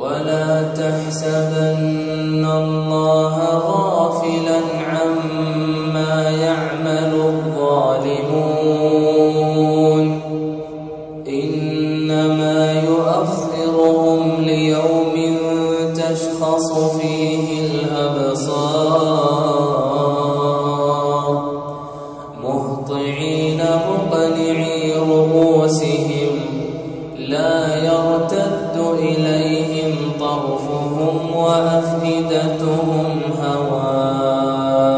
ولا تحسبن الله غافلا وأفئدتهم هواء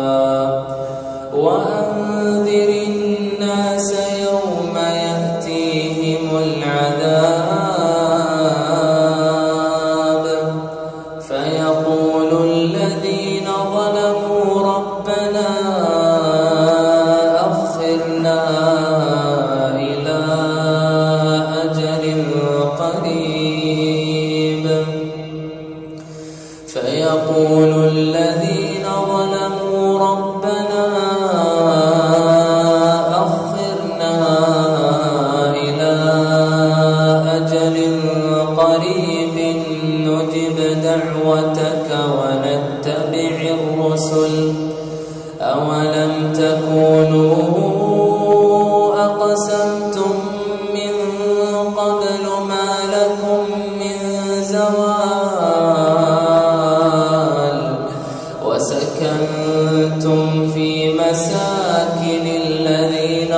وأنذر الناس يوم يأتيهم العذاب. فيقول الذين ظلموا ربنا أخرنا أقسمتم من قبل ما لكم من زوال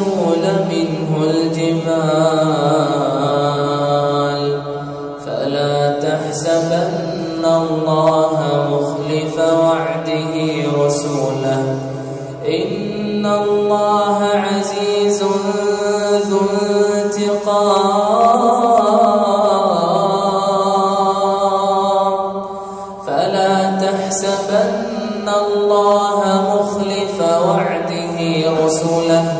لتزول منه الجبال فلا تحسبن الله مخلف وعده رسوله إن الله عزيز ذو انتقام. فلا تحسبن الله مخلف وعده رسله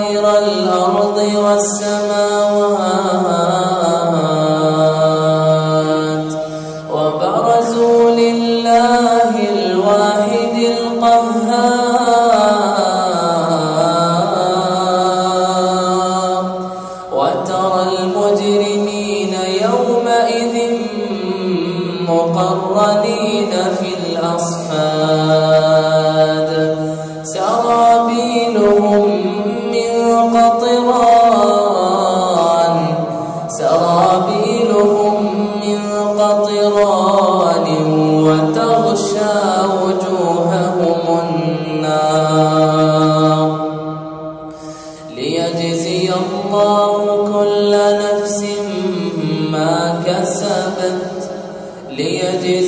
والسماوات وبرزوا لله الواحد القهار وترى المجرمين يومئذ مقرنين في الأصفاد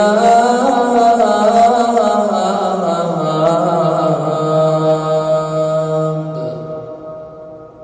아.